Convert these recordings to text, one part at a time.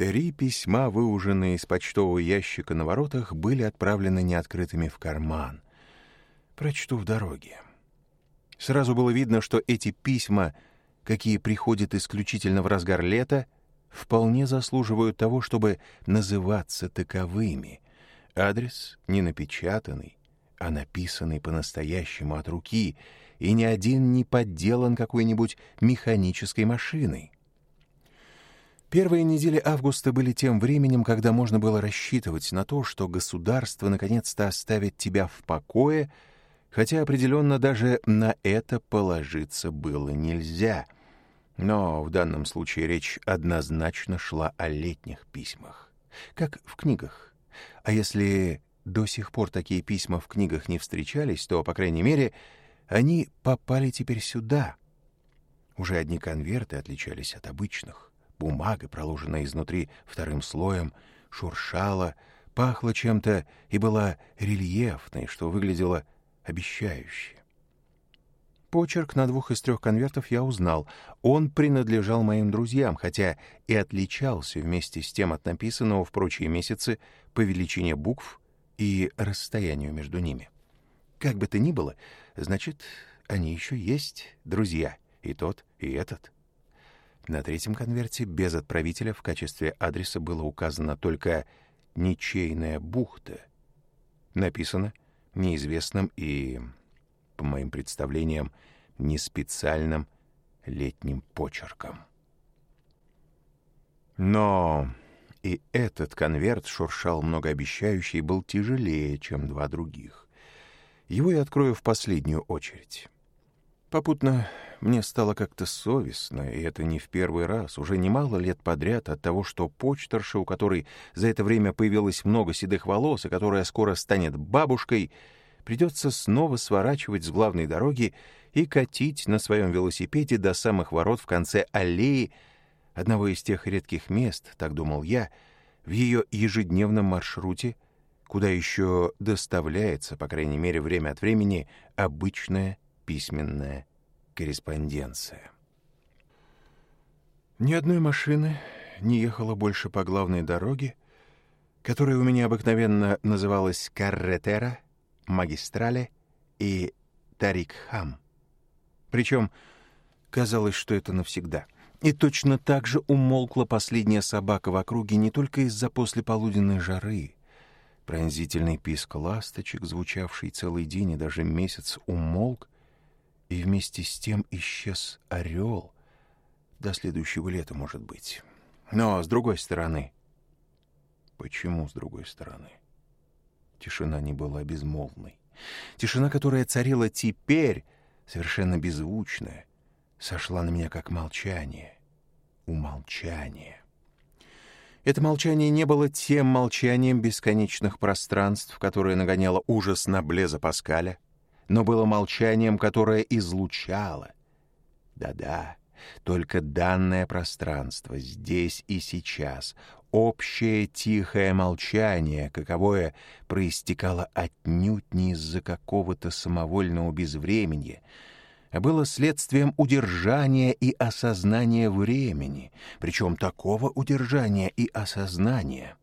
Три письма, выуженные из почтового ящика на воротах, были отправлены неоткрытыми в карман. Прочту в дороге. Сразу было видно, что эти письма, какие приходят исключительно в разгар лета, вполне заслуживают того, чтобы называться таковыми. Адрес не напечатанный, а написанный по-настоящему от руки, и ни один не подделан какой-нибудь механической машиной. Первые недели августа были тем временем, когда можно было рассчитывать на то, что государство наконец-то оставит тебя в покое, хотя определенно даже на это положиться было нельзя. Но в данном случае речь однозначно шла о летних письмах, как в книгах. А если до сих пор такие письма в книгах не встречались, то, по крайней мере, они попали теперь сюда. Уже одни конверты отличались от обычных. Бумага, проложенная изнутри вторым слоем, шуршала, пахла чем-то и была рельефной, что выглядело обещающе. Почерк на двух из трех конвертов я узнал. Он принадлежал моим друзьям, хотя и отличался вместе с тем от написанного в прочие месяцы по величине букв и расстоянию между ними. Как бы то ни было, значит, они еще есть друзья, и тот, и этот. На третьем конверте без отправителя в качестве адреса было указано только «Ничейная бухта». Написано неизвестным и, по моим представлениям, не специальным летним почерком. Но и этот конверт шуршал многообещающе и был тяжелее, чем два других. Его я открою в последнюю очередь. Попутно мне стало как-то совестно, и это не в первый раз, уже немало лет подряд от того, что почтерша, у которой за это время появилось много седых волос, и которая скоро станет бабушкой, придется снова сворачивать с главной дороги и катить на своем велосипеде до самых ворот в конце аллеи, одного из тех редких мест, так думал я, в ее ежедневном маршруте, куда еще доставляется, по крайней мере, время от времени, обычная письменная корреспонденция. Ни одной машины не ехала больше по главной дороге, которая у меня обыкновенно называлась Карретера, Магистрале и Тарикхам. Причем казалось, что это навсегда. И точно так же умолкла последняя собака в округе не только из-за послеполуденной жары. Пронзительный писк ласточек, звучавший целый день и даже месяц, умолк, и вместе с тем исчез орел до следующего лета, может быть. Но с другой стороны... Почему с другой стороны? Тишина не была безмолвной. Тишина, которая царила теперь, совершенно беззвучная, сошла на меня как молчание. Умолчание. Это молчание не было тем молчанием бесконечных пространств, которое нагоняло ужас на Блеза Паскаля — но было молчанием, которое излучало. Да-да, только данное пространство здесь и сейчас, общее тихое молчание, каковое проистекало отнюдь не из-за какого-то самовольного безвременья, а было следствием удержания и осознания времени, причем такого удержания и осознания,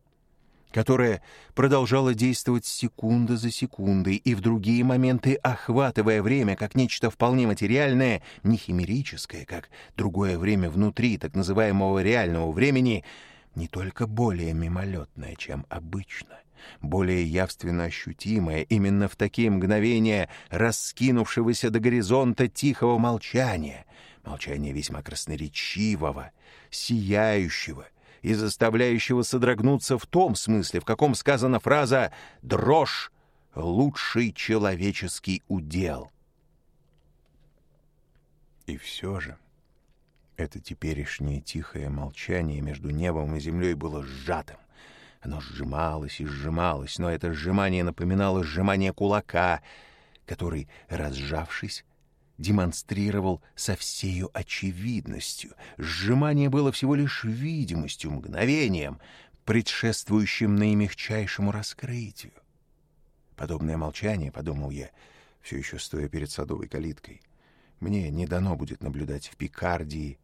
которая продолжала действовать секунда за секундой и в другие моменты охватывая время как нечто вполне материальное, не химерическое, как другое время внутри так называемого реального времени, не только более мимолетное, чем обычно, более явственно ощутимое именно в такие мгновения раскинувшегося до горизонта тихого молчания, молчания весьма красноречивого, сияющего — и заставляющего содрогнуться в том смысле, в каком сказана фраза «дрожь — лучший человеческий удел». И все же это теперешнее тихое молчание между небом и землей было сжатым. Оно сжималось и сжималось, но это сжимание напоминало сжимание кулака, который, разжавшись, демонстрировал со всею очевидностью. Сжимание было всего лишь видимостью, мгновением, предшествующим наимягчайшему раскрытию. Подобное молчание, — подумал я, все еще стоя перед садовой калиткой, — мне не дано будет наблюдать в Пикардии,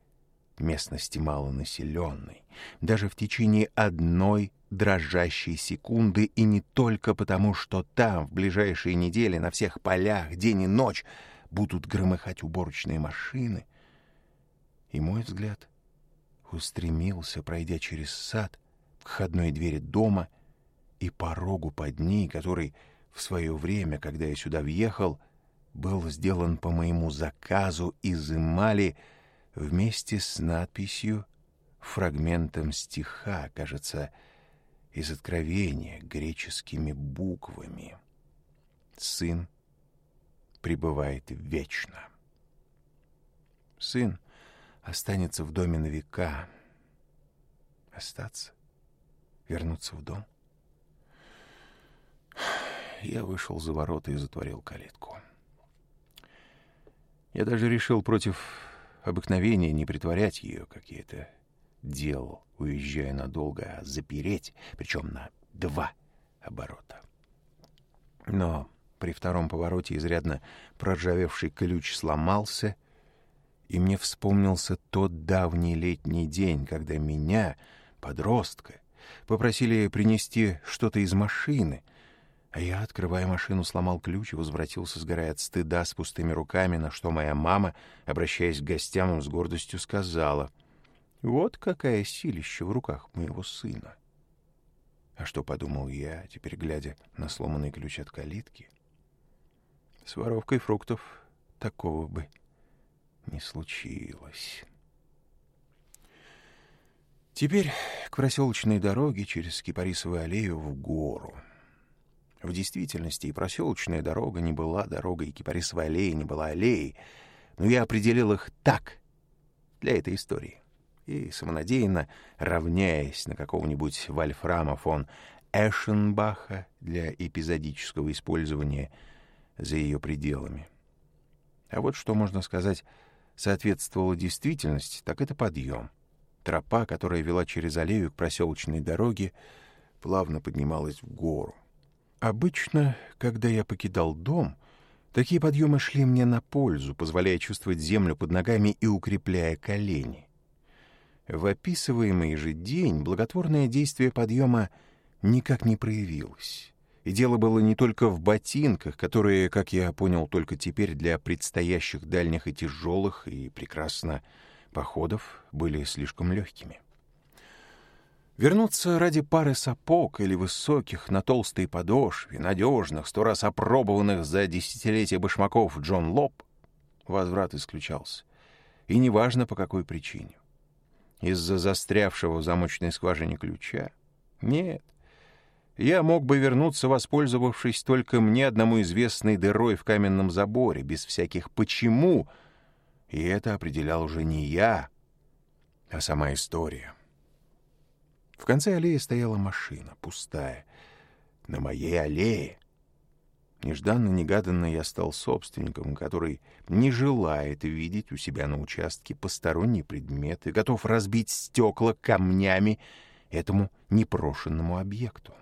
местности малонаселенной, даже в течение одной дрожащей секунды, и не только потому, что там в ближайшие недели на всех полях день и ночь — будут громыхать уборочные машины. И мой взгляд устремился, пройдя через сад, к входной двери дома и порогу под ней, который в свое время, когда я сюда въехал, был сделан по моему заказу из изымали вместе с надписью фрагментом стиха, кажется, из Откровения греческими буквами. Сын пребывает вечно. Сын останется в доме на века. Остаться? Вернуться в дом? Я вышел за ворота и затворил калитку. Я даже решил против обыкновения не притворять ее, как я это делал, уезжая надолго, а запереть, причем на два оборота. Но при втором повороте изрядно проржавевший ключ сломался, и мне вспомнился тот давний летний день, когда меня, подростка, попросили принести что-то из машины, а я, открывая машину, сломал ключ и возвратился, сгорая от стыда, с пустыми руками, на что моя мама, обращаясь к гостям, с гордостью сказала, «Вот какая силища в руках моего сына!» А что подумал я, теперь глядя на сломанный ключ от калитки? с воровкой фруктов такого бы не случилось. Теперь к проселочной дороге через Кипарисовую аллею в гору. В действительности и проселочная дорога не была дорогой, и Кипарисовая аллея не была аллеей, но я определил их так для этой истории. И самонадеянно, равняясь на какого-нибудь Вольфрама фон Эшенбаха для эпизодического использования – за ее пределами. А вот что можно сказать соответствовало действительности, так это подъем. Тропа, которая вела через аллею к проселочной дороге, плавно поднималась в гору. Обычно, когда я покидал дом, такие подъемы шли мне на пользу, позволяя чувствовать землю под ногами и укрепляя колени. В описываемый же день благотворное действие подъема никак не проявилось. И дело было не только в ботинках, которые, как я понял только теперь, для предстоящих дальних и тяжелых и прекрасно походов были слишком легкими. Вернуться ради пары сапог или высоких на толстой подошве, надежных, сто раз опробованных за десятилетия башмаков Джон Лоб, возврат исключался. И неважно, по какой причине. Из-за застрявшего в замочной скважине ключа? Нет. Я мог бы вернуться, воспользовавшись только мне одному известной дырой в каменном заборе, без всяких «почему», и это определял уже не я, а сама история. В конце аллеи стояла машина, пустая, на моей аллее. Нежданно-негаданно я стал собственником, который не желает видеть у себя на участке посторонние предметы, готов разбить стекла камнями этому непрошенному объекту.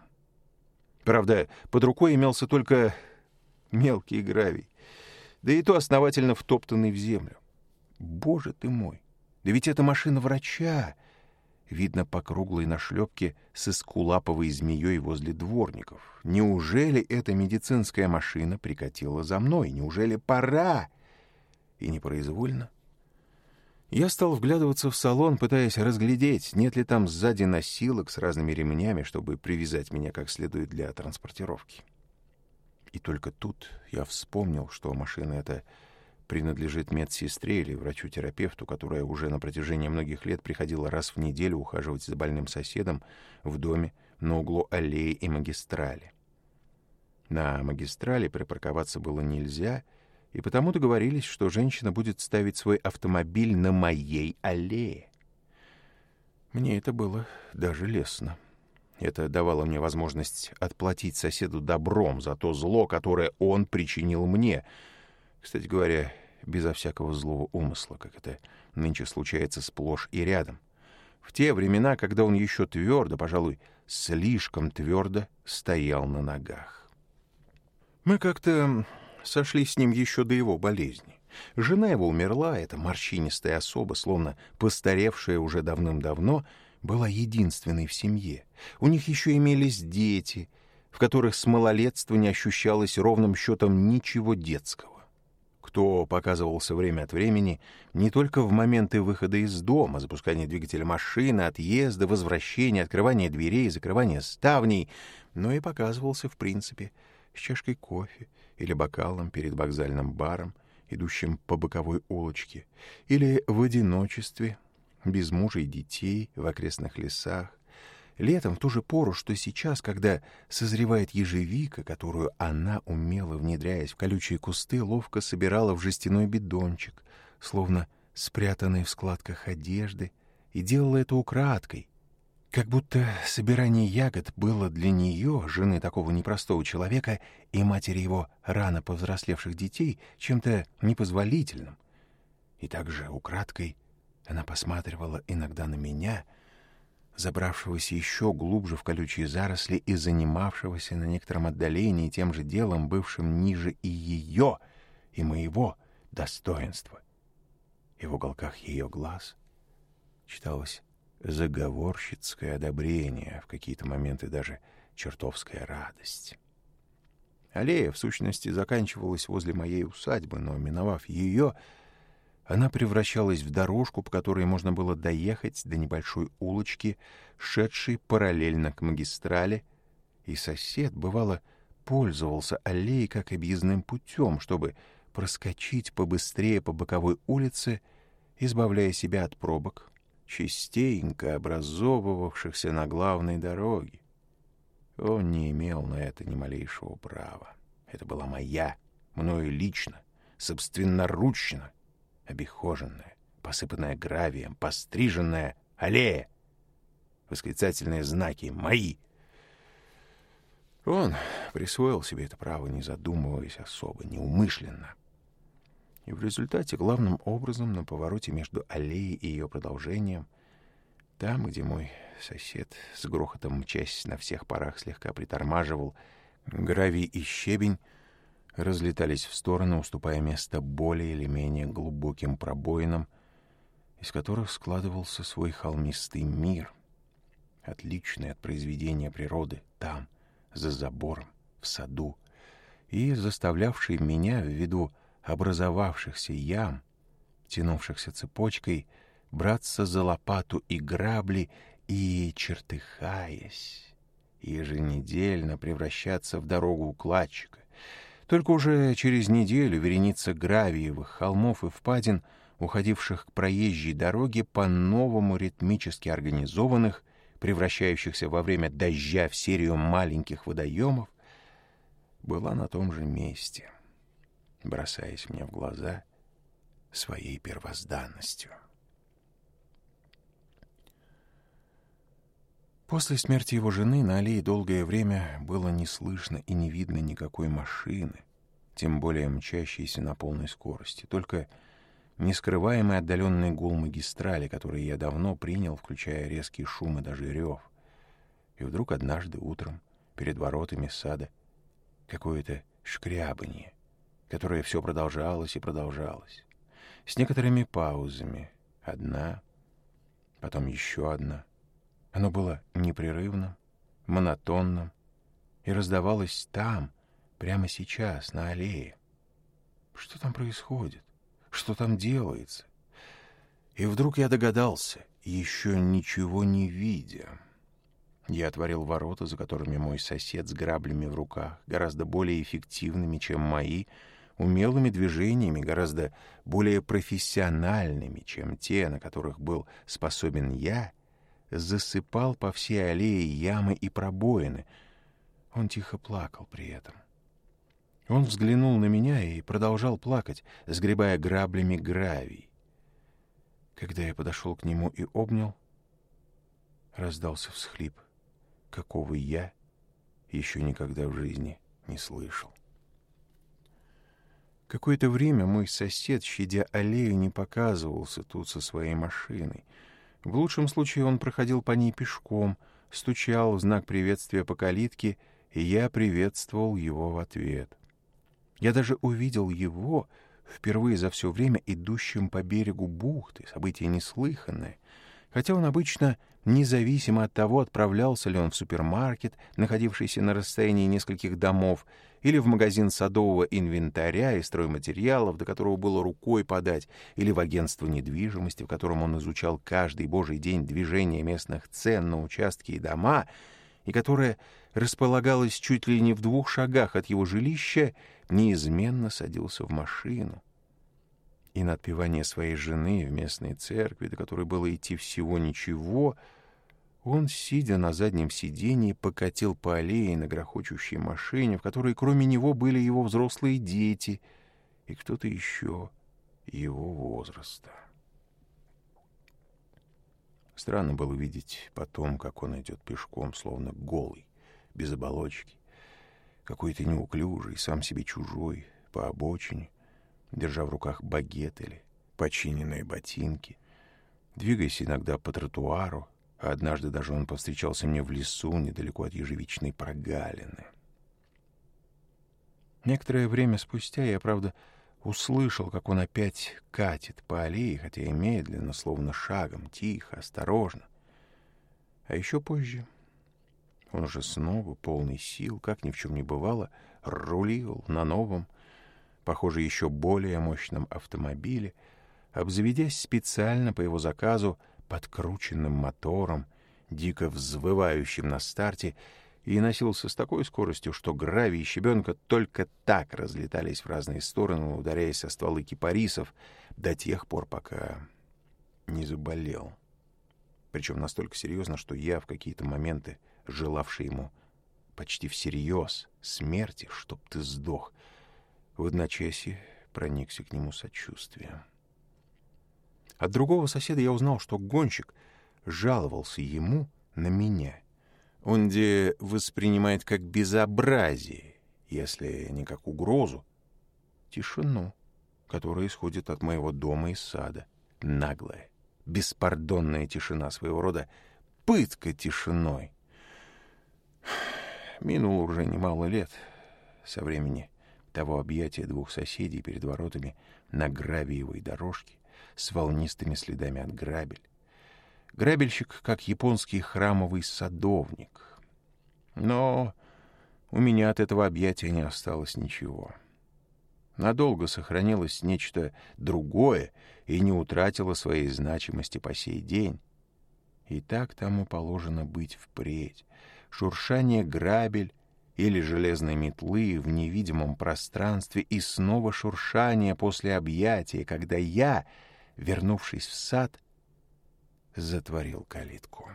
Правда, под рукой имелся только мелкий гравий. Да и то основательно втоптанный в землю. Боже ты мой! Да ведь это машина врача! Видно по круглой нашлепке с эскулаповой змеей возле дворников. Неужели эта медицинская машина прикатила за мной? Неужели пора? И непроизвольно я стал вглядываться в салон, пытаясь разглядеть, нет ли там сзади носилок с разными ремнями, чтобы привязать меня как следует для транспортировки. И только тут я вспомнил, что машина эта принадлежит медсестре или врачу-терапевту, которая уже на протяжении многих лет приходила раз в неделю ухаживать за больным соседом в доме на углу аллеи и магистрали. На магистрали припарковаться было нельзя — и потому договорились, что женщина будет ставить свой автомобиль на моей аллее. Мне это было даже лестно. Это давало мне возможность отплатить соседу добром за то зло, которое он причинил мне. Кстати говоря, безо всякого злого умысла, как это нынче случается сплошь и рядом. В те времена, когда он еще твердо, пожалуй, слишком твердо стоял на ногах. Мы как-то сошли с ним еще до его болезни. Жена его умерла, а эта морщинистая особа, словно постаревшая уже давным-давно, была единственной в семье. У них еще имелись дети, в которых с малолетства не ощущалось ровным счетом ничего детского. Кто показывался время от времени не только в моменты выхода из дома, запускания двигателя машины, отъезда, возвращения, открывания дверей, закрывания ставней, но и показывался, в принципе, с чашкой кофе или бокалом перед вокзальным баром, идущим по боковой улочке, или в одиночестве, без мужа и детей, в окрестных лесах, летом в ту же пору, что сейчас, когда созревает ежевика, которую она, умело внедряясь в колючие кусты, ловко собирала в жестяной бидончик, словно спрятанный в складках одежды, и делала это украдкой, как будто собирание ягод было для нее, жены такого непростого человека, и матери его рано повзрослевших детей, чем-то непозволительным. И также украдкой она посматривала иногда на меня, забравшегося еще глубже в колючие заросли и занимавшегося на некотором отдалении тем же делом, бывшим ниже и ее, и моего достоинства. И в уголках ее глаз читалось заговорщицкое одобрение, в какие-то моменты даже чертовская радость. Аллея, в сущности, заканчивалась возле моей усадьбы, но, миновав ее, она превращалась в дорожку, по которой можно было доехать до небольшой улочки, шедшей параллельно к магистрали, и сосед, бывало, пользовался аллеей как объездным путем, чтобы проскочить побыстрее по боковой улице, избавляя себя от пробок, Частенько образово образовывавшихся на главной дороге. Он не имел на это ни малейшего права. Это была моя, мною лично, собственноручно, обихоженная, посыпанная гравием, постриженная аллея. Восклицательные знаки «Мои!» Он присвоил себе это право, не задумываясь особо, неумышленно — и в результате главным образом на повороте между аллеей и ее продолжением, там, где мой сосед с грохотом мчась на всех парах слегка притормаживал, гравий и щебень разлетались в стороны, уступая место более или менее глубоким пробоинам, из которых складывался свой холмистый мир, отличный от произведения природы там, за забором, в саду, и заставлявший меня, в виду образовавшихся ям, тянувшихся цепочкой, браться за лопату и грабли и, чертыхаясь, еженедельно превращаться в дорогу укладчика. Только уже через неделю вереница гравиевых холмов и впадин, уходивших к проезжей дороге по-новому ритмически организованных, превращающихся во время дождя в серию маленьких водоемов, была на том же месте — бросаясь мне в глаза своей первозданностью. После смерти его жены на аллее долгое время было не слышно и не видно никакой машины, тем более мчащейся на полной скорости, только нескрываемый отдаленный гул магистрали, который я давно принял, включая резкие шумы даже рев. И вдруг однажды утром перед воротами сада какое-то шкрябанье — которое все продолжалось и продолжалось, с некоторыми паузами. Одна, потом еще одна. Оно было непрерывным, монотонным и раздавалось там, прямо сейчас, на аллее. Что там происходит? Что там делается? И вдруг я догадался, еще ничего не видя. Я отворил ворота, за которыми мой сосед с граблями в руках, гораздо более эффективными, чем мои, — умелыми движениями, гораздо более профессиональными, чем те, на которых был способен я, засыпал по всей аллее ямы и пробоины. Он тихо плакал при этом. Он взглянул на меня и продолжал плакать, сгребая граблями гравий. Когда я подошел к нему и обнял, раздался всхлип, какого я еще никогда в жизни не слышал. Какое-то время мой сосед, щадя аллею, не показывался тут со своей машиной. В лучшем случае он проходил по ней пешком, стучал в знак приветствия по калитке, и я приветствовал его в ответ. Я даже увидел его впервые за все время идущим по берегу бухты, событие неслыханное, хотя он обычно независимо от того, отправлялся ли он в супермаркет, находившийся на расстоянии нескольких домов, или в магазин садового инвентаря и стройматериалов, до которого было рукой подать, или в агентство недвижимости, в котором он изучал каждый божий день движение местных цен на участки и дома, и которое располагалось чуть ли не в двух шагах от его жилища, неизменно садился в машину и на отпевание своей жены в местной церкви, до которой было идти всего ничего, он, сидя на заднем сидении покатил по аллее на грохочущей машине, в которой кроме него были его взрослые дети и кто-то еще его возраста. Странно было видеть потом, как он идет пешком, словно голый, без оболочки, какой-то неуклюжий, сам себе чужой, по обочине — держа в руках багет или починенные ботинки. Двигаясь иногда по тротуару, а однажды даже он повстречался мне в лесу, недалеко от ежевичной прогалины. Некоторое время спустя я, правда, услышал, как он опять катит по аллее, хотя и медленно, словно шагом, тихо, осторожно. А еще позже он уже снова, полный сил, как ни в чем не бывало, рулил на новом, Похоже, еще более мощном автомобиле, обзаведясь специально по его заказу подкрученным мотором, дико взвывающим на старте, и носился с такой скоростью, что гравий и щебенка только так разлетались в разные стороны, ударяясь о стволы кипарисов до тех пор, пока не заболел. Причем настолько серьезно, что я в какие-то моменты, желавший ему почти всерьез смерти, чтоб ты сдох — в одночасье проникся к нему сочувствием. От другого соседа я узнал, что гонщик жаловался ему на меня. Он где воспринимает как безобразие, если не как угрозу, тишину, которая исходит от моего дома и сада. Наглая, беспардонная тишина своего рода, пытка тишиной. Минуло уже немало лет со времени того объятия двух соседей перед воротами на гравиевой дорожке с волнистыми следами от грабель. Грабельщик, как японский храмовый садовник. Но у меня от этого объятия не осталось ничего. Надолго сохранилось нечто другое и не утратило своей значимости по сей день. И так тому положено быть впредь. Шуршание грабель или железной метлы в невидимом пространстве и снова шуршание после объятия, когда я, вернувшись в сад, затворил калитку.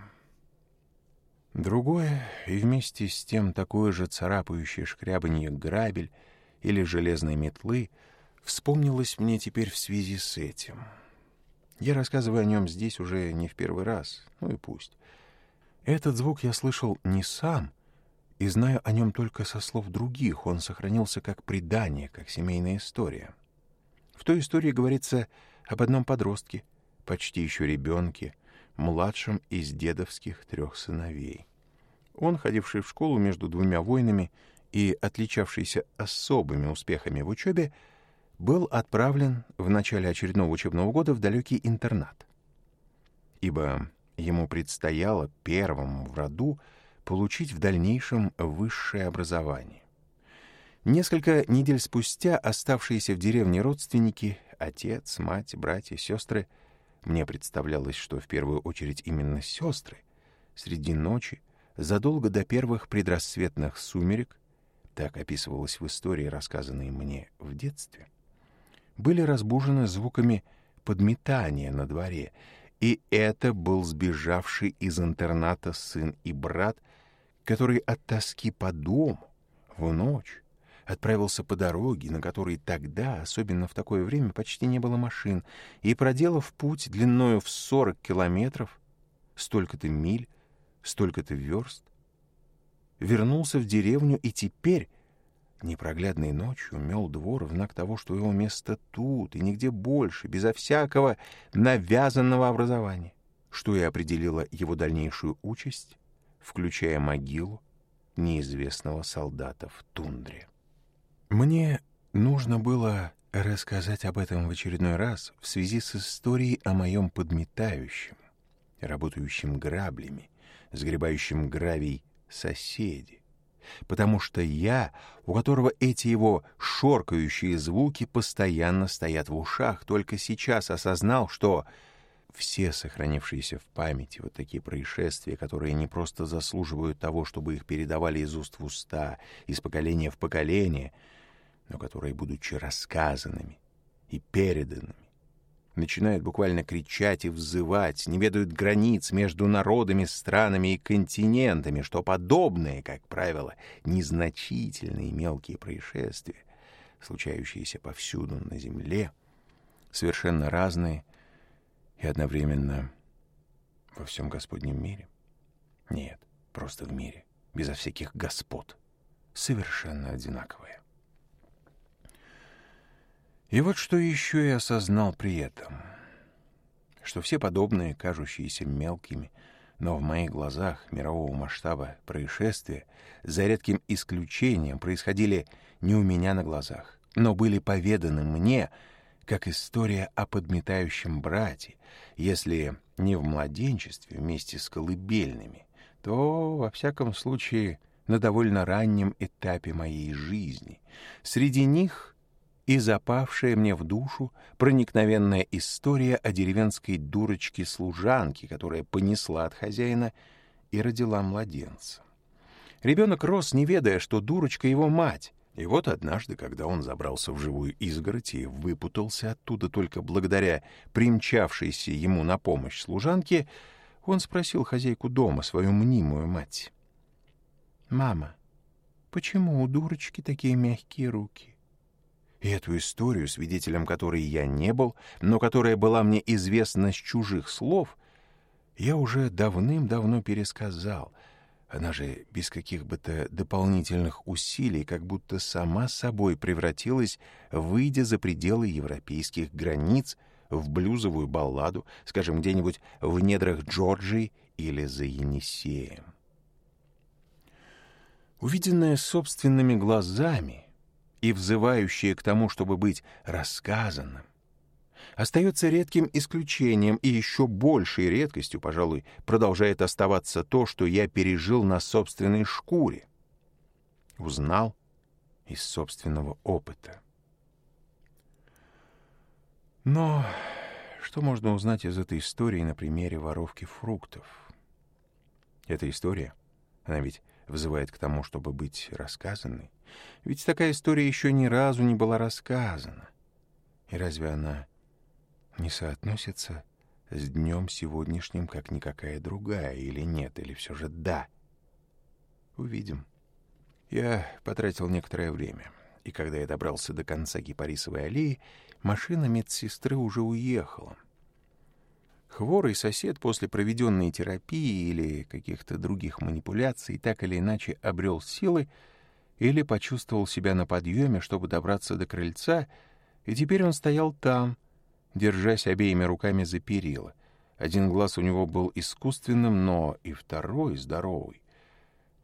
Другое, и вместе с тем такое же царапающее шкрябанье грабель или железной метлы, вспомнилось мне теперь в связи с этим. Я рассказываю о нем здесь уже не в первый раз, ну и пусть. Этот звук я слышал не сам, и знаю о нем только со слов других. Он сохранился как предание, как семейная история. В той истории говорится об одном подростке, почти еще ребенке, младшем из дедовских трех сыновей. Он, ходивший в школу между двумя войнами и отличавшийся особыми успехами в учебе, был отправлен в начале очередного учебного года в далекий интернат. Ибо ему предстояло первому в роду получить в дальнейшем высшее образование. Несколько недель спустя оставшиеся в деревне родственники, отец, мать, братья, сестры, мне представлялось, что в первую очередь именно сестры, среди ночи, задолго до первых предрассветных сумерек, так описывалось в истории, рассказанной мне в детстве, были разбужены звуками подметания на дворе, и это был сбежавший из интерната сын и брат, который от тоски по дому в ночь отправился по дороге, на которой тогда, особенно в такое время, почти не было машин, и, проделав путь длиною в 40 километров, столько-то миль, столько-то верст, вернулся в деревню и теперь, непроглядной ночью, мел двор в знак того, что его место тут и нигде больше, безо всякого навязанного образования, что и определило его дальнейшую участь включая могилу неизвестного солдата в тундре. Мне нужно было рассказать об этом в очередной раз в связи с историей о моем подметающем, работающем граблями, сгребающем гравий соседи, потому что я, у которого эти его шоркающие звуки постоянно стоят в ушах, только сейчас осознал, что все, сохранившиеся в памяти, вот такие происшествия, которые не просто заслуживают того, чтобы их передавали из уст в уста, из поколения в поколение, но которые, будучи рассказанными и переданными, начинают буквально кричать и взывать, не ведают границ между народами, странами и континентами, что подобные, как правило, незначительные мелкие происшествия, случающиеся повсюду на Земле, совершенно разные и одновременно во всем Господнем мире? Нет, просто в мире, безо всяких господ, совершенно одинаковые. И вот что еще я осознал при этом, что все подобные, кажущиеся мелкими, но в моих глазах мирового масштаба происшествия за редким исключением происходили не у меня на глазах, но были поведаны мне — как история о подметающем брате, если не в младенчестве вместе с колыбельными, то, во всяком случае, на довольно раннем этапе моей жизни. Среди них и запавшая мне в душу проникновенная история о деревенской дурочке-служанке, которая понесла от хозяина и родила младенца. Ребенок рос, не ведая, что дурочка его мать, и вот однажды, когда он забрался в живую изгородь и выпутался оттуда только благодаря примчавшейся ему на помощь служанке, он спросил хозяйку дома, свою мнимую мать. «Мама, почему у дурочки такие мягкие руки?» И эту историю, свидетелем которой я не был, но которая была мне известна с чужих слов, я уже давным-давно пересказал, она же без каких-бы то дополнительных усилий как будто сама собой превратилась, выйдя за пределы европейских границ, в блюзовую балладу, скажем, где-нибудь в недрах Джорджии или за Енисеем. Увиденное собственными глазами и взывающее к тому, чтобы быть рассказанным, Остается редким исключением и еще большей редкостью, пожалуй, продолжает оставаться то, что я пережил на собственной шкуре. Узнал из собственного опыта. Но что можно узнать из этой истории на примере воровки фруктов? Эта история, она ведь вызывает к тому, чтобы быть рассказанной. Ведь такая история еще ни разу не была рассказана. И разве она не соотносится с днем сегодняшним, как никакая другая, или нет, или все же да. Увидим. Я потратил некоторое время, и когда я добрался до конца Кипарисовой аллеи, машина медсестры уже уехала. Хворый сосед после проведенной терапии или каких-то других манипуляций так или иначе обрел силы или почувствовал себя на подъеме, чтобы добраться до крыльца, и теперь он стоял там — держась обеими руками за перила. Один глаз у него был искусственным, но и второй здоровый.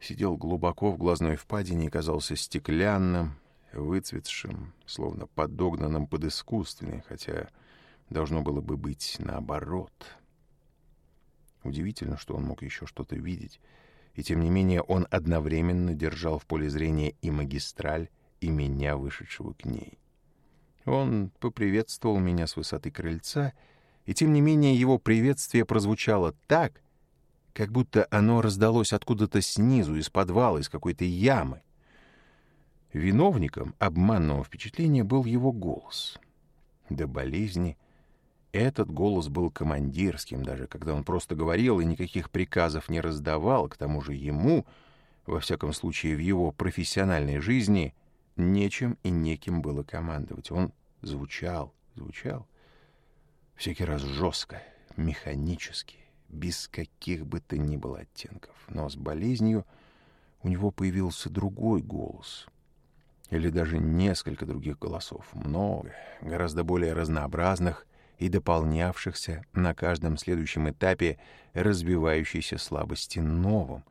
Сидел глубоко в глазной впадине и казался стеклянным, выцветшим, словно подогнанным под искусственный, хотя должно было бы быть наоборот. Удивительно, что он мог еще что-то видеть, и тем не менее он одновременно держал в поле зрения и магистраль, и меня, вышедшего к ней. Он поприветствовал меня с высоты крыльца, и тем не менее его приветствие прозвучало так, как будто оно раздалось откуда-то снизу, из подвала, из какой-то ямы. Виновником обманного впечатления был его голос. До болезни этот голос был командирским, даже когда он просто говорил и никаких приказов не раздавал, к тому же ему, во всяком случае в его профессиональной жизни — Нечем и неким было командовать. Он звучал, звучал. Всякий раз жестко, механически, без каких бы то ни было оттенков. Но с болезнью у него появился другой голос. Или даже несколько других голосов. Много, гораздо более разнообразных и дополнявшихся на каждом следующем этапе развивающейся слабости новым,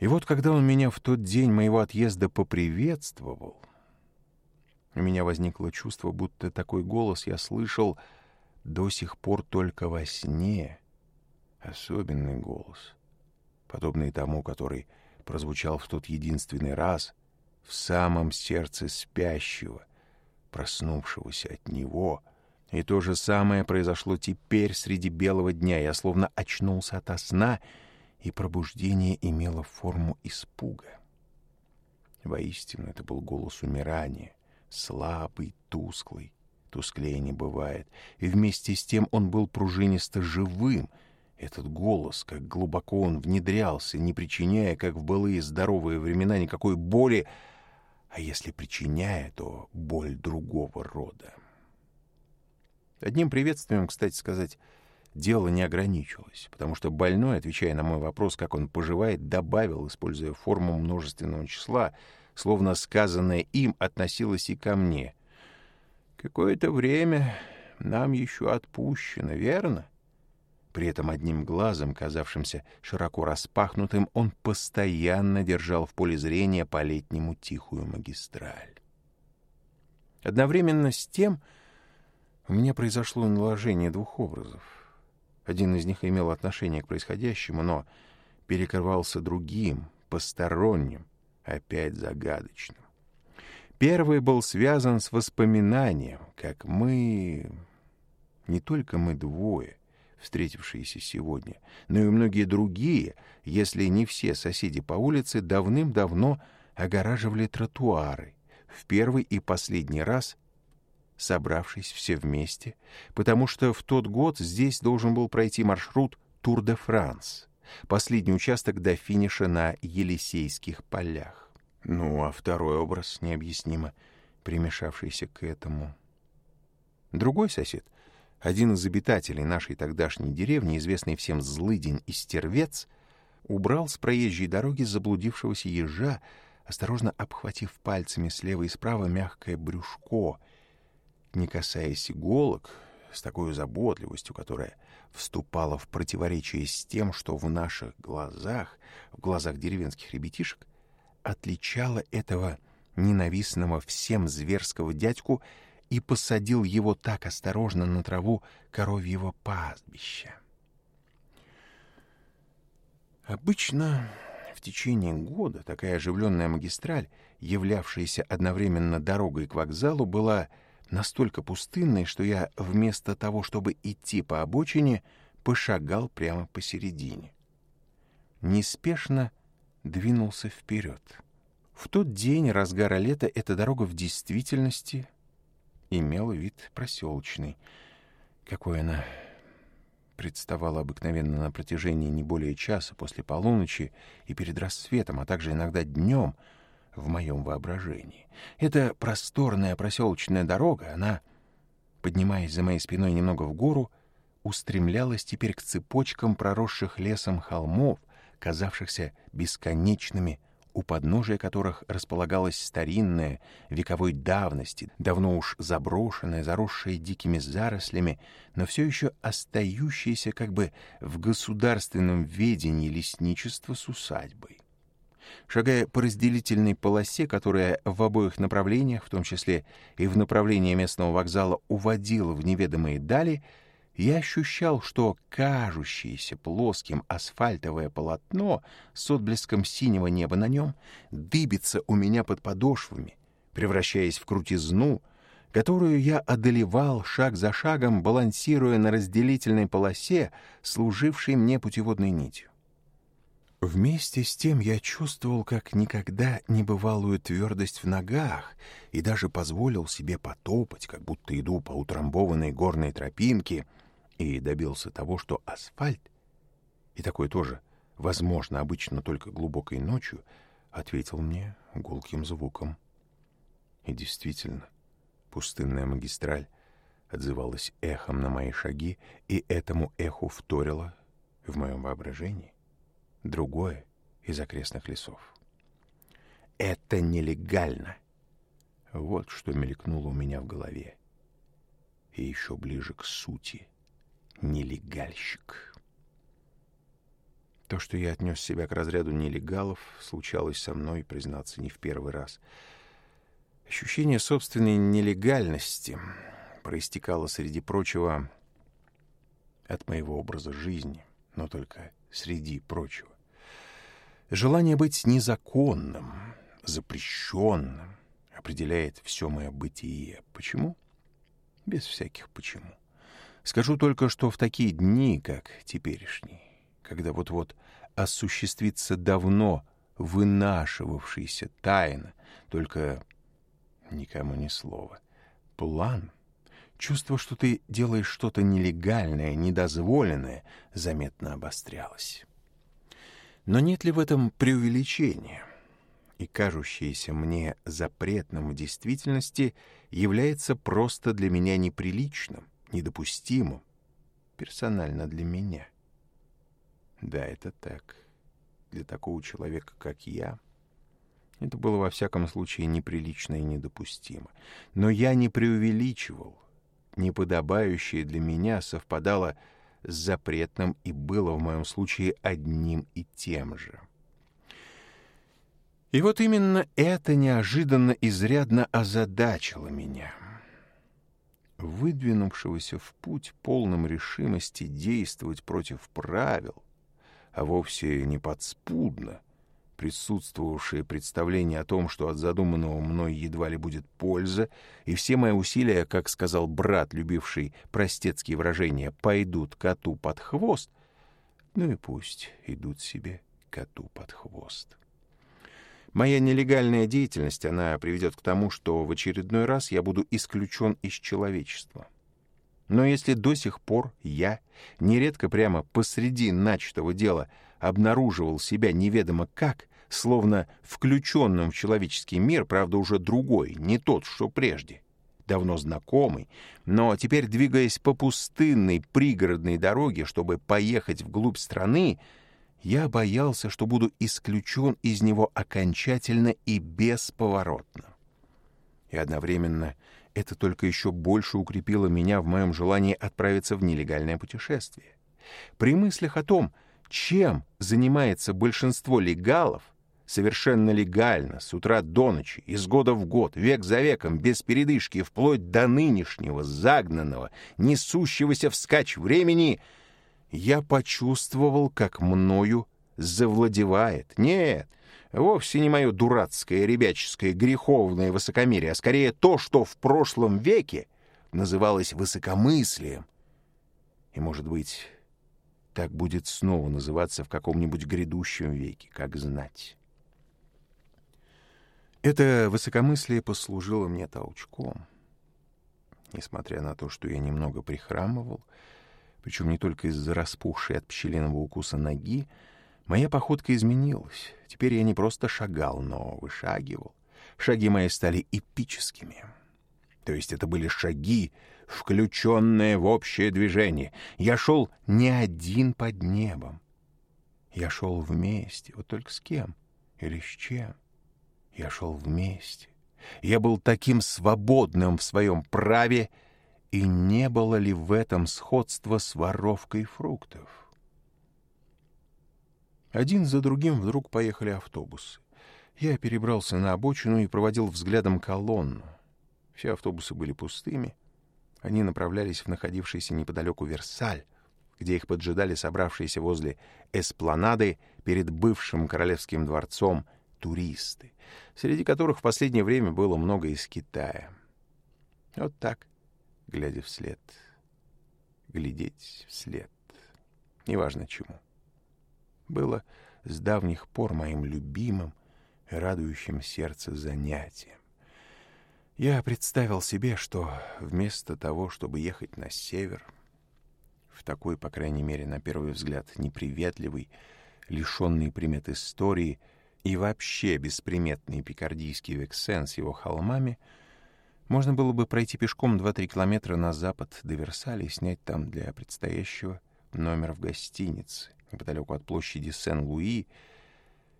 и вот когда он меня в тот день моего отъезда поприветствовал, у меня возникло чувство, будто такой голос я слышал до сих пор только во сне. Особенный голос, подобный тому, который прозвучал в тот единственный раз в самом сердце спящего, проснувшегося от него. И то же самое произошло теперь среди белого дня. Я словно очнулся ото сна и и пробуждение имело форму испуга. Воистину, это был голос умирания, слабый, тусклый, тусклее не бывает, и вместе с тем он был пружинисто живым. Этот голос, как глубоко он внедрялся, не причиняя, как в былые здоровые времена, никакой боли, а если причиняя, то боль другого рода. Одним приветствием, кстати сказать, дело не ограничилось, потому что больной, отвечая на мой вопрос, как он поживает, добавил, используя форму множественного числа, словно сказанное им относилось и ко мне. «Какое-то время нам еще отпущено, верно?» При этом одним глазом, казавшимся широко распахнутым, он постоянно держал в поле зрения по-летнему тихую магистраль. Одновременно с тем у меня произошло наложение двух образов — один из них имел отношение к происходящему, но перекрывался другим, посторонним, опять загадочным. Первый был связан с воспоминанием, как мы, не только мы двое, встретившиеся сегодня, но и многие другие, если не все соседи по улице, давным-давно огораживали тротуары в первый и последний раз собравшись все вместе, потому что в тот год здесь должен был пройти маршрут Тур-де-Франс, последний участок до финиша на Елисейских полях. Ну, а второй образ необъяснимо примешавшийся к этому. Другой сосед, один из обитателей нашей тогдашней деревни, известный всем злыдень и стервец, убрал с проезжей дороги заблудившегося ежа, осторожно обхватив пальцами слева и справа мягкое брюшко — не касаясь иголок, с такой заботливостью, которая вступала в противоречие с тем, что в наших глазах, в глазах деревенских ребятишек, отличала этого ненавистного всем зверского дядьку и посадил его так осторожно на траву коровьего пастбища. Обычно в течение года такая оживленная магистраль, являвшаяся одновременно дорогой к вокзалу, была настолько пустынной, что я вместо того, чтобы идти по обочине, пошагал прямо посередине. Неспешно двинулся вперед. В тот день разгара лета эта дорога в действительности имела вид проселочный, какой она представала обыкновенно на протяжении не более часа после полуночи и перед рассветом, а также иногда днем — в моем воображении. Эта просторная проселочная дорога, она, поднимаясь за моей спиной немного в гору, устремлялась теперь к цепочкам проросших лесом холмов, казавшихся бесконечными, у подножия которых располагалась старинная, вековой давности, давно уж заброшенная, заросшая дикими зарослями, но все еще остающаяся как бы в государственном ведении лесничества с усадьбой. Шагая по разделительной полосе, которая в обоих направлениях, в том числе и в направлении местного вокзала, уводила в неведомые дали, я ощущал, что кажущееся плоским асфальтовое полотно с отблеском синего неба на нем дыбится у меня под подошвами, превращаясь в крутизну, которую я одолевал шаг за шагом, балансируя на разделительной полосе, служившей мне путеводной нитью. Вместе с тем я чувствовал, как никогда небывалую твердость в ногах и даже позволил себе потопать, как будто иду по утрамбованной горной тропинке, и добился того, что асфальт, и такое тоже возможно обычно только глубокой ночью, ответил мне гулким звуком. И действительно, пустынная магистраль отзывалась эхом на мои шаги, и этому эху вторила в моем воображении другое из окрестных лесов. «Это нелегально!» Вот что мелькнуло у меня в голове. И еще ближе к сути. Нелегальщик. То, что я отнес себя к разряду нелегалов, случалось со мной, признаться, не в первый раз. Ощущение собственной нелегальности проистекало, среди прочего, от моего образа жизни, но только среди прочего. Желание быть незаконным, запрещенным определяет все мое бытие. Почему? Без всяких почему. Скажу только, что в такие дни, как теперешний, когда вот-вот осуществится давно вынашивавшийся тайна, только никому ни слова, план — Чувство, что ты делаешь что-то нелегальное, недозволенное, заметно обострялось. Но нет ли в этом преувеличения? И кажущееся мне запретным в действительности является просто для меня неприличным, недопустимым, персонально для меня. Да, это так. Для такого человека, как я, это было во всяком случае неприлично и недопустимо. Но я не преувеличивал — неподобающее для меня, совпадало с запретным и было в моем случае одним и тем же. И вот именно это неожиданно изрядно озадачило меня. Выдвинувшегося в путь полным решимости действовать против правил, а вовсе не подспудно, присутствовавшее представление о том, что от задуманного мной едва ли будет польза, и все мои усилия, как сказал брат, любивший простецкие выражения, пойдут коту под хвост, ну и пусть идут себе коту под хвост. Моя нелегальная деятельность, она приведет к тому, что в очередной раз я буду исключен из человечества. Но если до сих пор я, нередко прямо посреди начатого дела, обнаруживал себя неведомо как, словно включенным в человеческий мир, правда уже другой, не тот, что прежде, давно знакомый, но теперь, двигаясь по пустынной пригородной дороге, чтобы поехать вглубь страны, я боялся, что буду исключен из него окончательно и бесповоротно. И одновременно это только еще больше укрепило меня в моем желании отправиться в нелегальное путешествие. При мыслях о том, чем занимается большинство легалов, совершенно легально, с утра до ночи, из года в год, век за веком, без передышки, вплоть до нынешнего, загнанного, несущегося вскачь времени, я почувствовал, как мною завладевает. Нет, вовсе не мое дурацкое, ребяческое, греховное высокомерие, а скорее то, что в прошлом веке называлось высокомыслием. И, может быть, так будет снова называться в каком-нибудь грядущем веке, как знать». Это высокомыслие послужило мне толчком. Несмотря на то, что я немного прихрамывал, причем не только из-за распухшей от пчелиного укуса ноги, моя походка изменилась. Теперь я не просто шагал, но вышагивал. Шаги мои стали эпическими. То есть это были шаги, включенные в общее движение. Я шел не один под небом. Я шел вместе, вот только с кем или с чем. Я шел вместе. Я был таким свободным в своем праве, и не было ли в этом сходства с воровкой фруктов? Один за другим вдруг поехали автобусы. Я перебрался на обочину и проводил взглядом колонну. Все автобусы были пустыми. Они направлялись в находившийся неподалеку Версаль, где их поджидали собравшиеся возле эспланады перед бывшим королевским дворцом — туристы, среди которых в последнее время было много из Китая. Вот так, глядя вслед, глядеть вслед, неважно чему. Было с давних пор моим любимым и радующим сердце занятием. Я представил себе, что вместо того, чтобы ехать на север, в такой, по крайней мере, на первый взгляд, неприветливый, лишенный примет истории — и вообще бесприметный пикардийский вексенс его холмами, можно было бы пройти пешком 2-3 километра на запад до Версаля и снять там для предстоящего номер в гостинице, неподалеку от площади Сен-Луи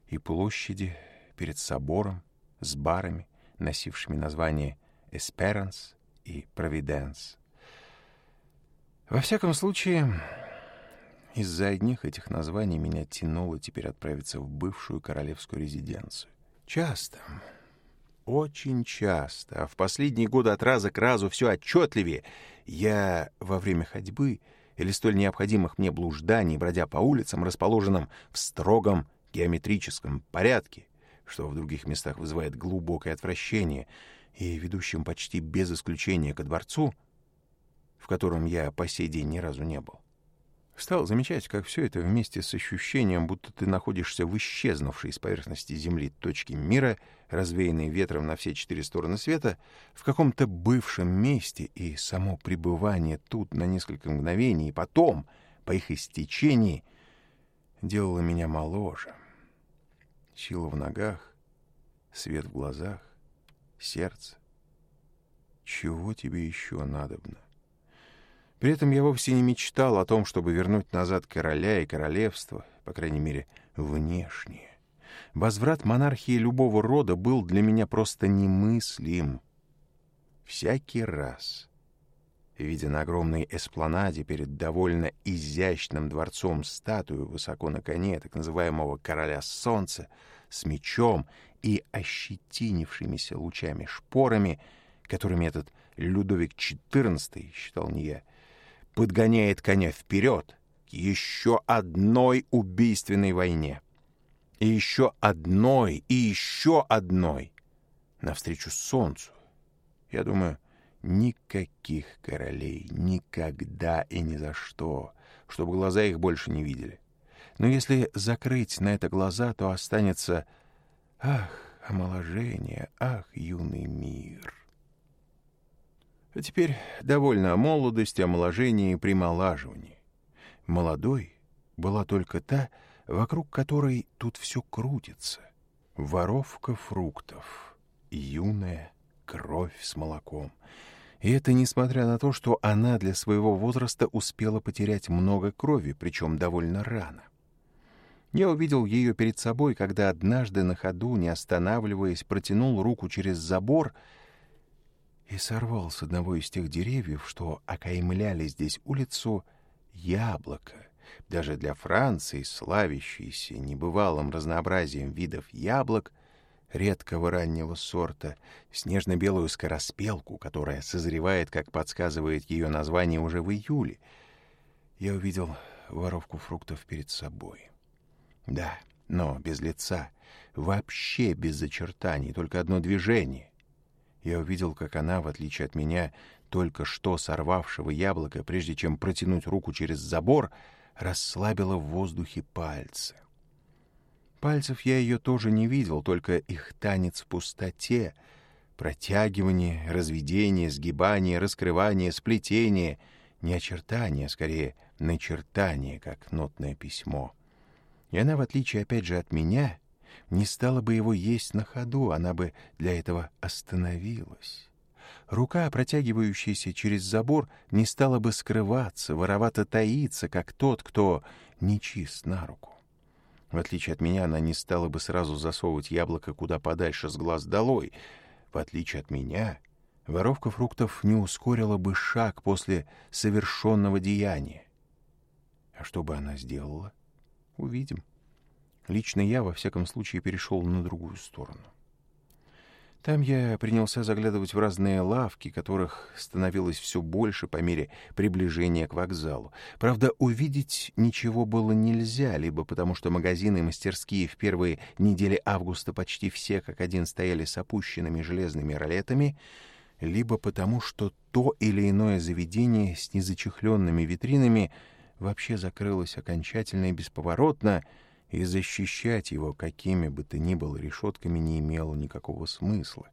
и площади перед собором с барами, носившими название «Эсперанс» и «Провиденс». Во всяком случае, из-за одних этих названий меня тянуло теперь отправиться в бывшую королевскую резиденцию. Часто, очень часто, а в последние годы от раза к разу все отчетливее, я во время ходьбы или столь необходимых мне блужданий, бродя по улицам, расположенным в строгом геометрическом порядке, что в других местах вызывает глубокое отвращение, и ведущим почти без исключения ко дворцу, в котором я по сей день ни разу не был. Стал замечать, как все это вместе с ощущением, будто ты находишься в исчезнувшей с поверхности Земли точке мира, развеянной ветром на все четыре стороны света, в каком-то бывшем месте, и само пребывание тут на несколько мгновений, и потом, по их истечении, делало меня моложе. Сила в ногах, свет в глазах, сердце. Чего тебе еще надобно? При этом я вовсе не мечтал о том, чтобы вернуть назад короля и королевство, по крайней мере, внешнее. Возврат монархии любого рода был для меня просто немыслим. Всякий раз, видя на огромной эспланаде перед довольно изящным дворцом статую высоко на коне так называемого «короля солнца» с мечом и ощетинившимися лучами шпорами, которыми этот Людовик XIV, считал не я, подгоняет коня вперед к еще одной убийственной войне. И еще одной, и еще одной. Навстречу солнцу. Я думаю, никаких королей никогда и ни за что, чтобы глаза их больше не видели. Но если закрыть на это глаза, то останется... Ах, омоложение, ах, юный мир! Теперь довольно о молодость, омоложении и примолаживании. Молодой была только та, вокруг которой тут все крутится. Воровка фруктов, юная кровь с молоком. И это несмотря на то, что она для своего возраста успела потерять много крови, причем довольно рано. Я увидел ее перед собой, когда однажды на ходу, не останавливаясь, протянул руку через забор — и сорвал с одного из тех деревьев, что окаймляли здесь улицу, яблоко. Даже для Франции, славящейся небывалым разнообразием видов яблок, редкого раннего сорта, снежно-белую скороспелку, которая созревает, как подсказывает ее название, уже в июле, я увидел воровку фруктов перед собой. Да, но без лица, вообще без очертаний, только одно движение я увидел, как она, в отличие от меня, только что сорвавшего яблоко, прежде чем протянуть руку через забор, расслабила в воздухе пальцы. Пальцев я ее тоже не видел, только их танец в пустоте, протягивание, разведение, сгибание, раскрывание, сплетение, не очертание, скорее начертание, как нотное письмо. И она, в отличие опять же от меня, — не стала бы его есть на ходу, она бы для этого остановилась. Рука, протягивающаяся через забор, не стала бы скрываться, воровато таиться, как тот, кто нечист на руку. В отличие от меня, она не стала бы сразу засовывать яблоко куда подальше с глаз долой. В отличие от меня, воровка фруктов не ускорила бы шаг после совершенного деяния. А что бы она сделала? Увидим. Лично я, во всяком случае, перешел на другую сторону. Там я принялся заглядывать в разные лавки, которых становилось все больше по мере приближения к вокзалу. Правда, увидеть ничего было нельзя, либо потому что магазины и мастерские в первые недели августа почти все как один стояли с опущенными железными ролетами, либо потому что то или иное заведение с незачехленными витринами вообще закрылось окончательно и бесповоротно — и защищать его, какими бы то ни было решетками, не имело никакого смысла.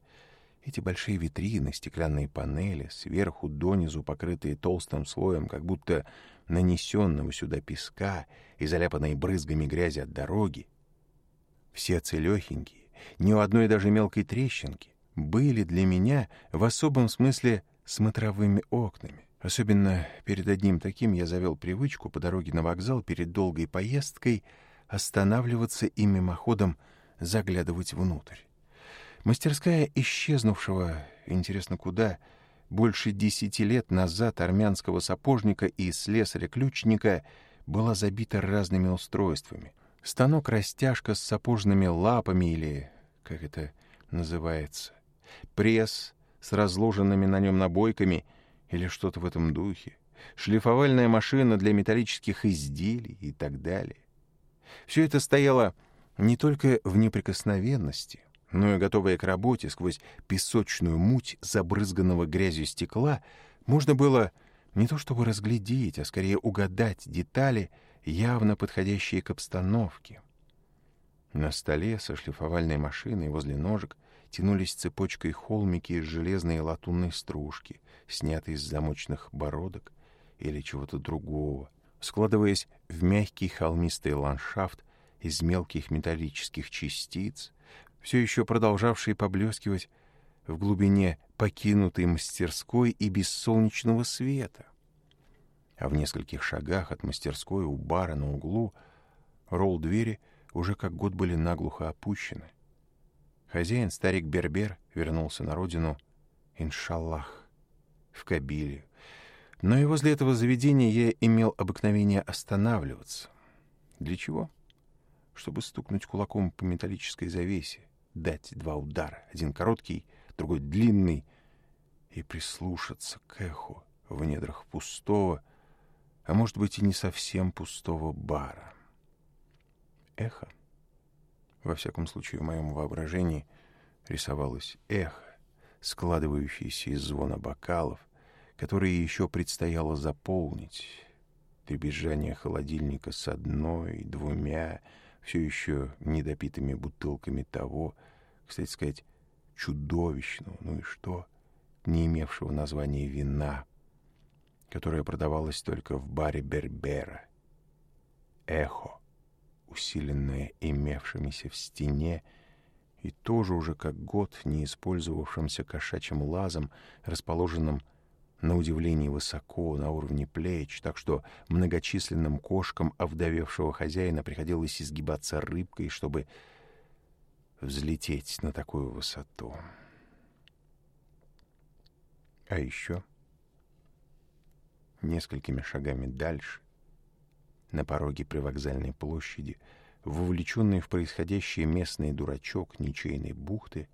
Эти большие витрины, стеклянные панели, сверху донизу покрытые толстым слоем, как будто нанесенного сюда песка и заляпанные брызгами грязи от дороги, все целехенькие, ни у одной даже мелкой трещинки, были для меня в особом смысле смотровыми окнами. Особенно перед одним таким я завел привычку по дороге на вокзал перед долгой поездкой — останавливаться и мимоходом заглядывать внутрь. Мастерская, исчезнувшего, интересно куда, больше десяти лет назад армянского сапожника и слесаря-ключника была забита разными устройствами. Станок-растяжка с сапожными лапами или, как это называется, пресс с разложенными на нем набойками или что-то в этом духе, шлифовальная машина для металлических изделий и так далее. Все это стояло не только в неприкосновенности, но и готовое к работе сквозь песочную муть забрызганного грязью стекла можно было не то чтобы разглядеть, а скорее угадать детали, явно подходящие к обстановке. На столе со шлифовальной машиной возле ножек тянулись цепочкой холмики из железной и латунной стружки, снятые из замочных бородок или чего-то другого, складываясь в мягкий холмистый ландшафт из мелких металлических частиц, все еще продолжавшие поблескивать в глубине покинутой мастерской и без солнечного света. А в нескольких шагах от мастерской у бара на углу ролл двери уже как год были наглухо опущены. Хозяин, старик Бербер, вернулся на родину, иншаллах, в Кабиле, но и возле этого заведения я имел обыкновение останавливаться. Для чего? Чтобы стукнуть кулаком по металлической завесе, дать два удара, один короткий, другой длинный, и прислушаться к эху в недрах пустого, а может быть и не совсем пустого бара. Эхо, во всяком случае в моем воображении, рисовалось эхо, складывающееся из звона бокалов, которые еще предстояло заполнить. Прибежание холодильника с одной, двумя, все еще недопитыми бутылками того, кстати сказать, чудовищного, ну и что, не имевшего названия вина, которое продавалось только в баре Бербера. Эхо, усиленное имевшимися в стене, и тоже уже как год не использовавшимся кошачьим лазом, расположенным на удивление высоко, на уровне плеч, так что многочисленным кошкам овдовевшего хозяина приходилось изгибаться рыбкой, чтобы взлететь на такую высоту. А еще несколькими шагами дальше, на пороге привокзальной площади, вовлеченный в происходящее местный дурачок ничейной бухты,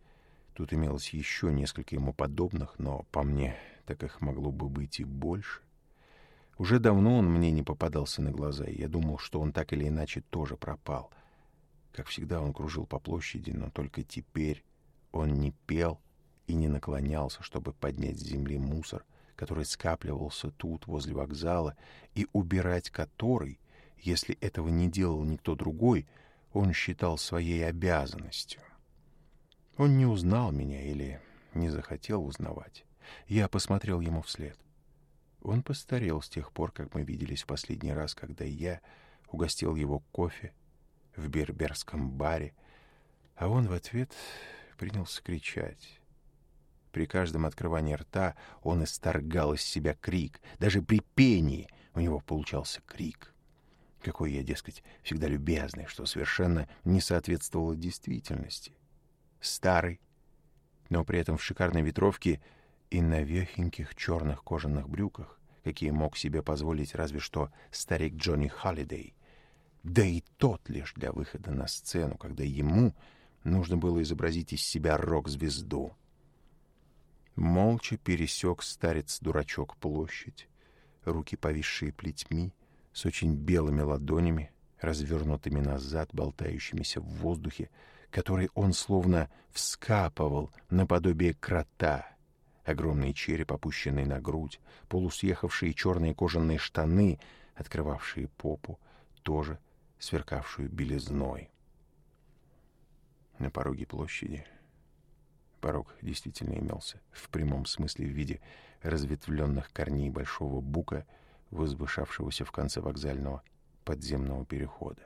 тут имелось еще несколько ему подобных, но, по мне, так их могло бы быть и больше. Уже давно он мне не попадался на глаза, и я думал, что он так или иначе тоже пропал. Как всегда, он кружил по площади, но только теперь он не пел и не наклонялся, чтобы поднять с земли мусор, который скапливался тут, возле вокзала, и убирать который, если этого не делал никто другой, он считал своей обязанностью. Он не узнал меня или не захотел узнавать. Я посмотрел ему вслед. Он постарел с тех пор, как мы виделись в последний раз, когда я угостил его кофе в берберском баре, а он в ответ принялся кричать. При каждом открывании рта он исторгал из себя крик. Даже при пении у него получался крик. Какой я, дескать, всегда любезный, что совершенно не соответствовало действительности. Старый, но при этом в шикарной ветровке — и на вехеньких черных кожаных брюках, какие мог себе позволить разве что старик Джонни Халлидей. Да и тот лишь для выхода на сцену, когда ему нужно было изобразить из себя рок-звезду. Молча пересек старец-дурачок площадь, руки повисшие плетьми, с очень белыми ладонями, развернутыми назад, болтающимися в воздухе, который он словно вскапывал наподобие крота — Огромный череп, опущенный на грудь, полусъехавшие черные кожаные штаны, открывавшие попу, тоже сверкавшую белизной. На пороге площади порог действительно имелся в прямом смысле в виде разветвленных корней большого бука, возвышавшегося в конце вокзального подземного перехода.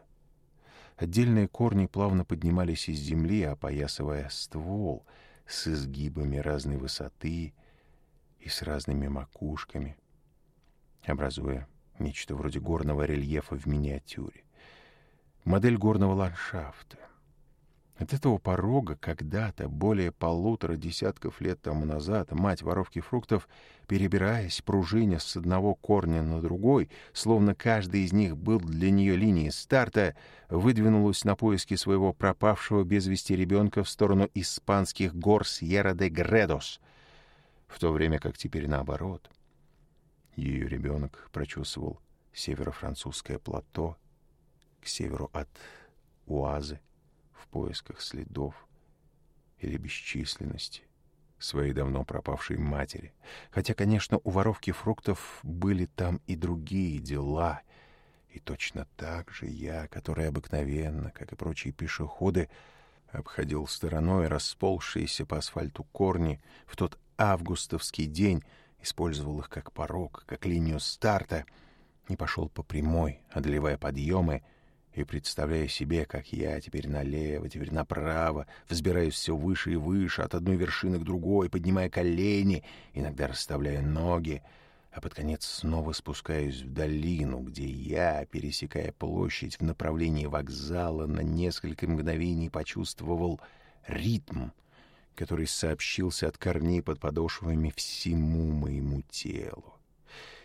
Отдельные корни плавно поднимались из земли, опоясывая ствол — с изгибами разной высоты и с разными макушками, образуя нечто вроде горного рельефа в миниатюре. Модель горного ландшафта, от этого порога когда-то более полутора десятков лет тому назад мать воровки фруктов, перебираясь пружиня с одного корня на другой, словно каждый из них был для нее линией старта, выдвинулась на поиски своего пропавшего без вести ребенка в сторону испанских гор Сьерра де Гредос, в то время как теперь наоборот. Ее ребенок прочувствовал северо-французское плато к северу от Уазы, в поисках следов или бесчисленности своей давно пропавшей матери. Хотя, конечно, у воровки фруктов были там и другие дела. И точно так же я, который обыкновенно, как и прочие пешеходы, обходил стороной расползшиеся по асфальту корни в тот августовский день, использовал их как порог, как линию старта, не пошел по прямой, одолевая подъемы — и представляя себе, как я теперь налево, теперь направо, взбираюсь все выше и выше, от одной вершины к другой, поднимая колени, иногда расставляя ноги, а под конец снова спускаюсь в долину, где я, пересекая площадь в направлении вокзала, на несколько мгновений почувствовал ритм, который сообщился от корней под подошвами всему моему телу.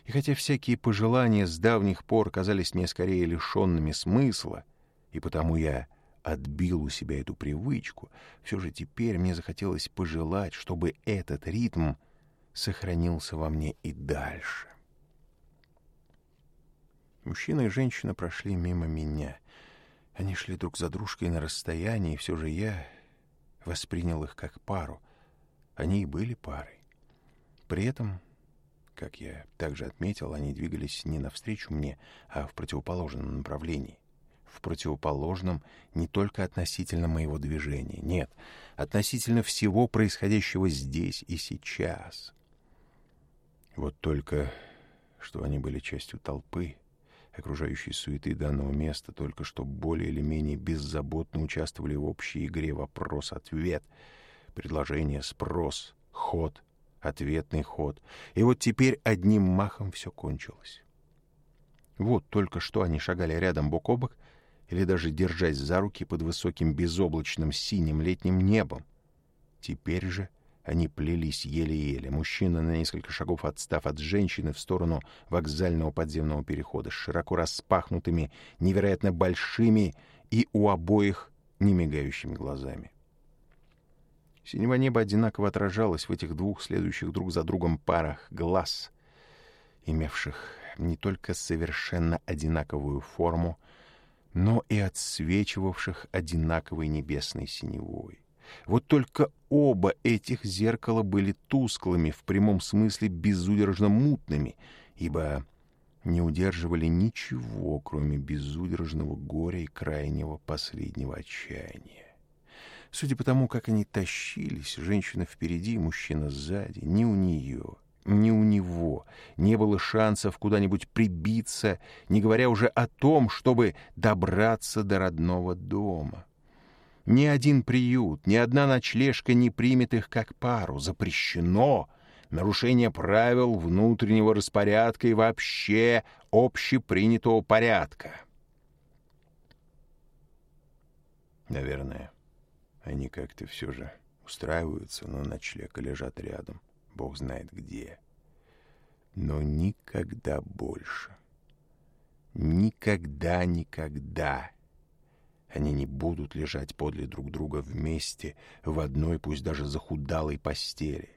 И хотя всякие пожелания с давних пор казались мне скорее лишенными смысла, и потому я отбил у себя эту привычку, все же теперь мне захотелось пожелать, чтобы этот ритм сохранился во мне и дальше. Мужчина и женщина прошли мимо меня. Они шли друг за дружкой на расстоянии, и все же я воспринял их как пару. Они и были парой. При этом как я также отметил, они двигались не навстречу мне, а в противоположном направлении. В противоположном не только относительно моего движения, нет, относительно всего происходящего здесь и сейчас. Вот только, что они были частью толпы, окружающей суеты данного места, только что более или менее беззаботно участвовали в общей игре вопрос-ответ, предложение-спрос, ход ответный ход. И вот теперь одним махом все кончилось. Вот только что они шагали рядом бок о бок, или даже держась за руки под высоким безоблачным синим летним небом. Теперь же они плелись еле-еле, мужчина на несколько шагов отстав от женщины в сторону вокзального подземного перехода с широко распахнутыми, невероятно большими и у обоих немигающими глазами. Синего небо одинаково отражалось в этих двух следующих друг за другом парах глаз, имевших не только совершенно одинаковую форму, но и отсвечивавших одинаковой небесной синевой. Вот только оба этих зеркала были тусклыми, в прямом смысле безудержно мутными, ибо не удерживали ничего, кроме безудержного горя и крайнего последнего отчаяния. Судя по тому, как они тащились, женщина впереди, мужчина сзади, ни у нее, ни у него не было шансов куда-нибудь прибиться, не говоря уже о том, чтобы добраться до родного дома. Ни один приют, ни одна ночлежка не примет их как пару. Запрещено нарушение правил внутреннего распорядка и вообще общепринятого порядка. Наверное. Они как-то все же устраиваются но ночлег и лежат рядом, бог знает где. Но никогда больше. Никогда, никогда они не будут лежать подле друг друга вместе в одной, пусть даже захудалой постели.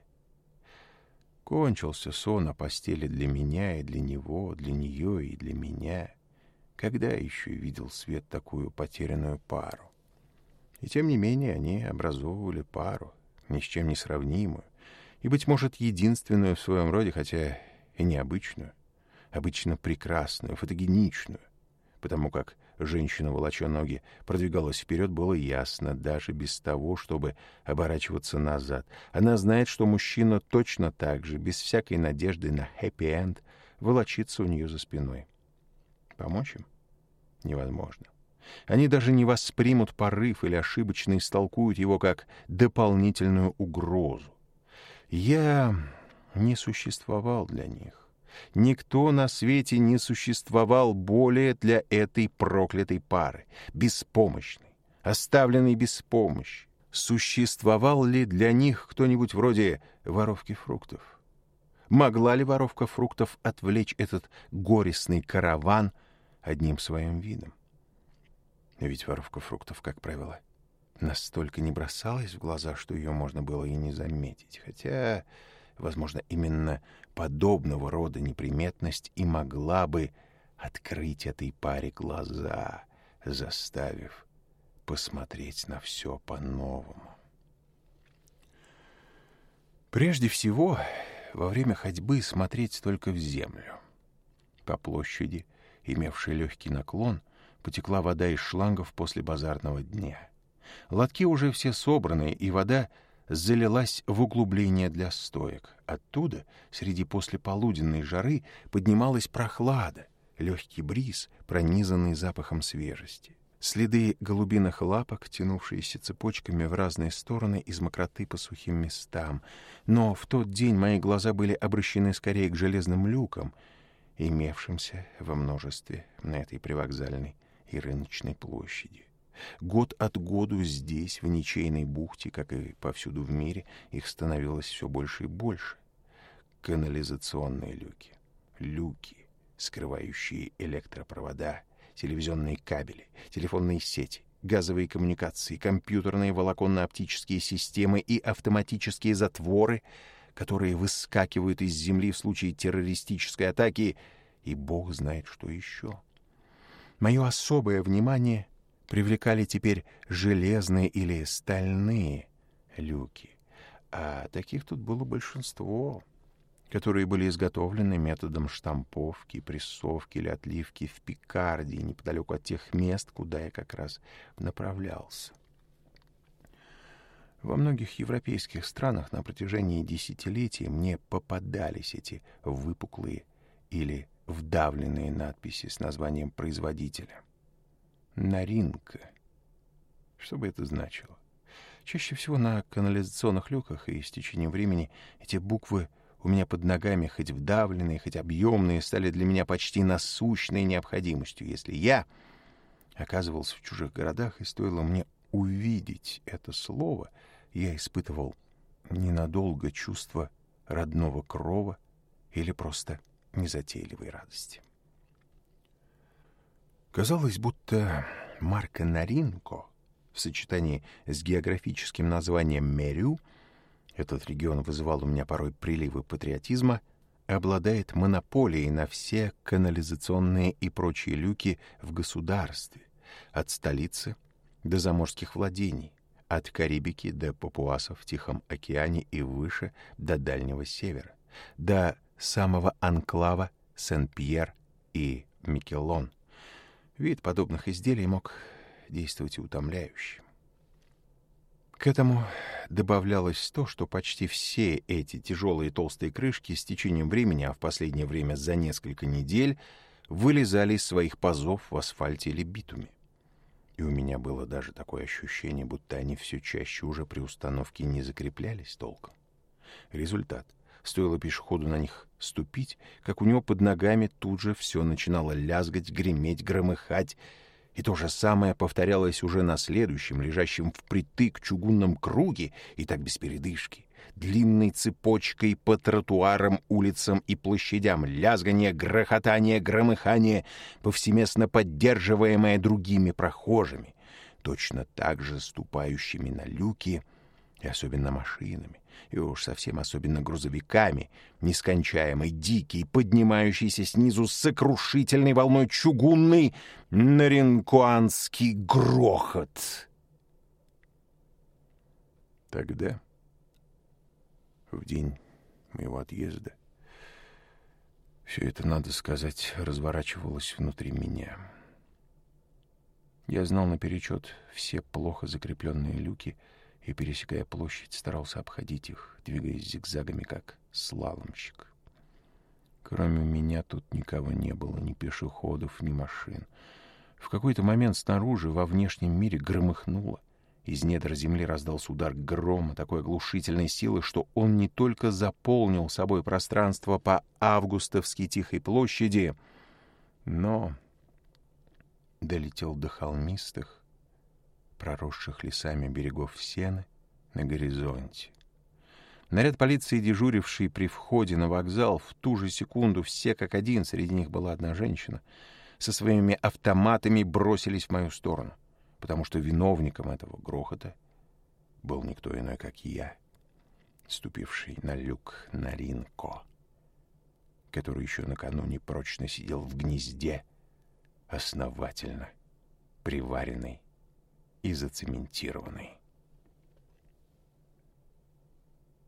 Кончился сон о постели для меня и для него, для нее и для меня. Когда еще видел свет такую потерянную пару? И тем не менее они образовывали пару, ни с чем не сравнимую, и, быть может, единственную в своем роде, хотя и необычную, обычно прекрасную, фотогеничную, потому как женщина, волоча ноги, продвигалась вперед, было ясно, даже без того, чтобы оборачиваться назад. Она знает, что мужчина точно так же, без всякой надежды на хэппи-энд, волочится у нее за спиной. Помочь им невозможно. Они даже не воспримут порыв или ошибочно истолкуют его как дополнительную угрозу. Я не существовал для них. Никто на свете не существовал более для этой проклятой пары, беспомощной, оставленной без помощи. Существовал ли для них кто-нибудь вроде воровки фруктов? Могла ли воровка фруктов отвлечь этот горестный караван одним своим видом? ведь воровка фруктов, как правило, настолько не бросалась в глаза, что ее можно было и не заметить, хотя, возможно, именно подобного рода неприметность и могла бы открыть этой паре глаза, заставив посмотреть на все по-новому. Прежде всего, во время ходьбы смотреть только в землю. По площади, имевшей легкий наклон — потекла вода из шлангов после базарного дня. Лотки уже все собраны, и вода залилась в углубление для стоек. Оттуда, среди послеполуденной жары, поднималась прохлада, легкий бриз, пронизанный запахом свежести. Следы голубиных лапок, тянувшиеся цепочками в разные стороны из мокроты по сухим местам. Но в тот день мои глаза были обращены скорее к железным люкам, имевшимся во множестве на этой привокзальной и рыночной площади. Год от году здесь, в ничейной бухте, как и повсюду в мире, их становилось все больше и больше. Канализационные люки, люки, скрывающие электропровода, телевизионные кабели, телефонные сети, газовые коммуникации, компьютерные волоконно-оптические системы и автоматические затворы, которые выскакивают из земли в случае террористической атаки, и бог знает, что еще. — Мое особое внимание привлекали теперь железные или стальные люки. А таких тут было большинство, которые были изготовлены методом штамповки, прессовки или отливки в Пикардии, неподалеку от тех мест, куда я как раз направлялся. Во многих европейских странах на протяжении десятилетий мне попадались эти выпуклые или вдавленные надписи с названием производителя. Наринка. Что бы это значило? Чаще всего на канализационных люках и с течением времени эти буквы у меня под ногами, хоть вдавленные, хоть объемные, стали для меня почти насущной необходимостью. Если я оказывался в чужих городах, и стоило мне увидеть это слово, я испытывал ненадолго чувство родного крова или просто незатейливой радости. Казалось, будто марка Наринко в сочетании с географическим названием Мерю, этот регион вызывал у меня порой приливы патриотизма, обладает монополией на все канализационные и прочие люки в государстве, от столицы до заморских владений, от Карибики до Папуаса в Тихом океане и выше до Дальнего Севера, до самого анклава Сен-Пьер и Микелон. Вид подобных изделий мог действовать утомляюще. К этому добавлялось то, что почти все эти тяжелые толстые крышки с течением времени, а в последнее время за несколько недель, вылезали из своих пазов в асфальте или битуме. И у меня было даже такое ощущение, будто они все чаще уже при установке не закреплялись толком. Результат. Стоило пешеходу на них ступить, как у него под ногами тут же все начинало лязгать, греметь, громыхать, и то же самое повторялось уже на следующем, лежащем впритык чугунном круге, и так без передышки длинной цепочкой по тротуарам, улицам и площадям. Лязгание, грохотание, громыхание, повсеместно поддерживаемое другими прохожими, точно так же ступающими на люки — и особенно машинами, и уж совсем особенно грузовиками, нескончаемый дикий, поднимающийся снизу с сокрушительной волной чугунный наринкуанский грохот. Тогда, в день моего отъезда, все это, надо сказать, разворачивалось внутри меня. Я знал наперечет все плохо закрепленные люки — и пересекая площадь, старался обходить их, двигаясь зигзагами, как слаломщик. Кроме меня тут никого не было, ни пешеходов, ни машин. В какой-то момент снаружи, во внешнем мире, громыхнуло. Из недр земли раздался удар грома такой оглушительной силы, что он не только заполнил собой пространство по августовской тихой площади, но долетел до холмистых, проросших лесами берегов сены на горизонте. Наряд полиции, дежуривший при входе на вокзал, в ту же секунду все как один, среди них была одна женщина, со своими автоматами бросились в мою сторону, потому что виновником этого грохота был никто иной, как я, ступивший на люк на Ринко, который еще накануне прочно сидел в гнезде, основательно приваренный и зацементированный.